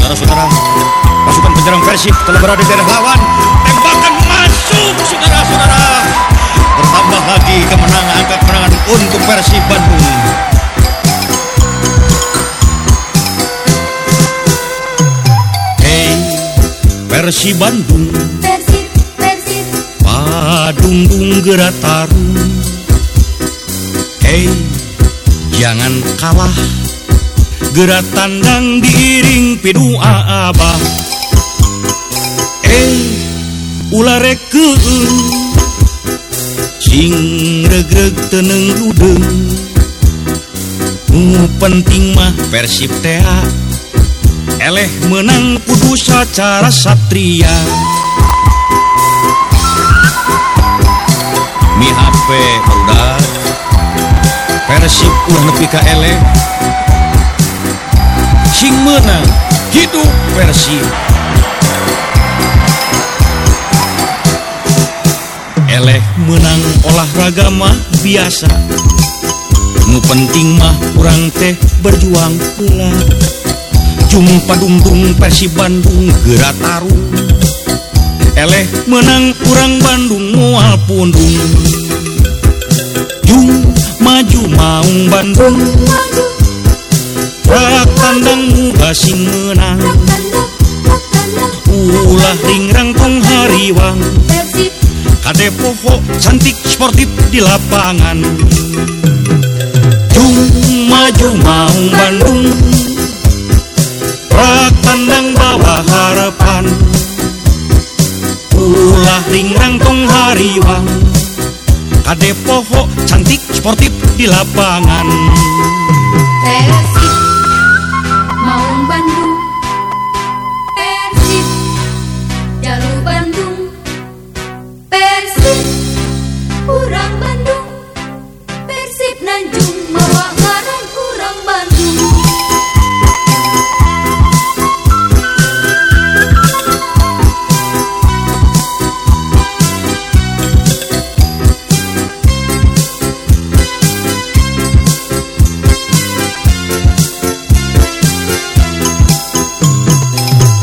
Saudara-saudara, pasukan penyerang Persib telah berada di daerah lawan. Tembakan masuk, saudara-saudara. Bertambah lagi kemenangan angka kemenangan untuk Persib Bandung. Hey, Persib Bandung, Persib, Persib, Padunggung gerak tarung. Hey, jangan kalah. gerak tandang diiring pidua Abah eh ulareke sing regreg teneng ludeng. Nu penting mah Persib tea eleh menang kudu secara satria. Mi HP udah Persib ulah nepi ka eleh. Sing menang hidup Persib eleh menang olahraga mah biasa. Nu penting mah kurang teh berjuang pula. Jumpa dungdung Persib Bandung gerak tarung eleh menang kurang Bandung mual pundung. Jung maju maung Bandung maju, rak tandang muga sing menang. Ulah ringrang tong hariwang kade poho cantik sportif di lapangan. Jung maju maung Bandung. Rak tandang bawa harapan. Ulah ringrang tong hariwang kade poho cantik sportif di lapangan. Persib,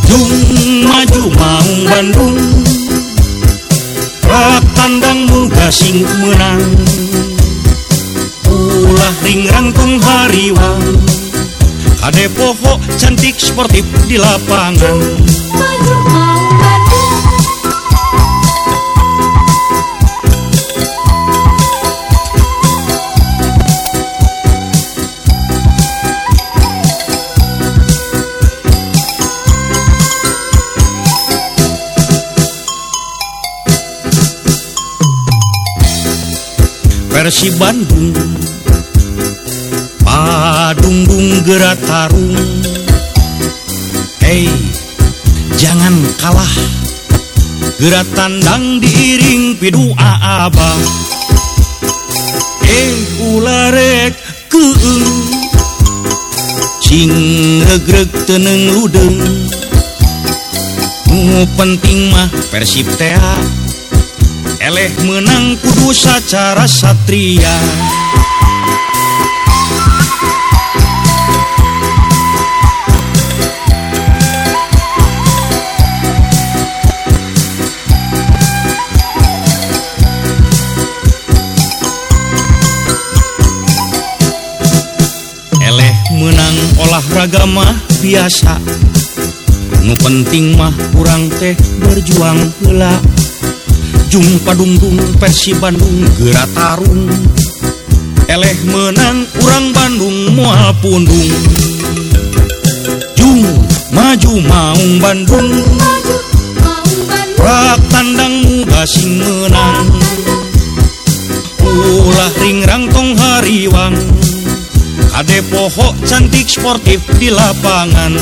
Jung maju maung Bandung. Tandang muda sing menang. Ulah ringrang tung hariwang. Kade poho cantik sportif di lapangan Persib Bandung Padunggung Geratarung. Hei jangan kalah. Gerak tandang diiring pidu abah Eh ularek keung. Cing regreg teneng ludeng. Nu penting mah Persib tea eleh menang kudu secara satria. Eleh menang olahraga mah biasa. Nu penting mah kurang teh berjuang heula Ajung Padungdung versi Bandung Geratarung. Eleh menang kurang Bandung mual pundung. Jung maju maung Bandung. Rak tandang muda sing menang. Ulah ring rangtong hariwang. Kade pohok cantik sportif di lapangan.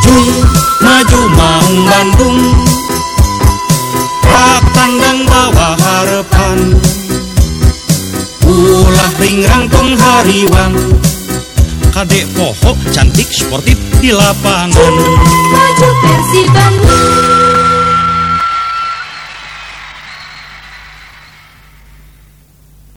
Jung maju maung Bandung. Rak tandang bawa harapan. Ulah ringrang hariwang kade poho cantik sportif di lapangan. Maju Persib Bandung.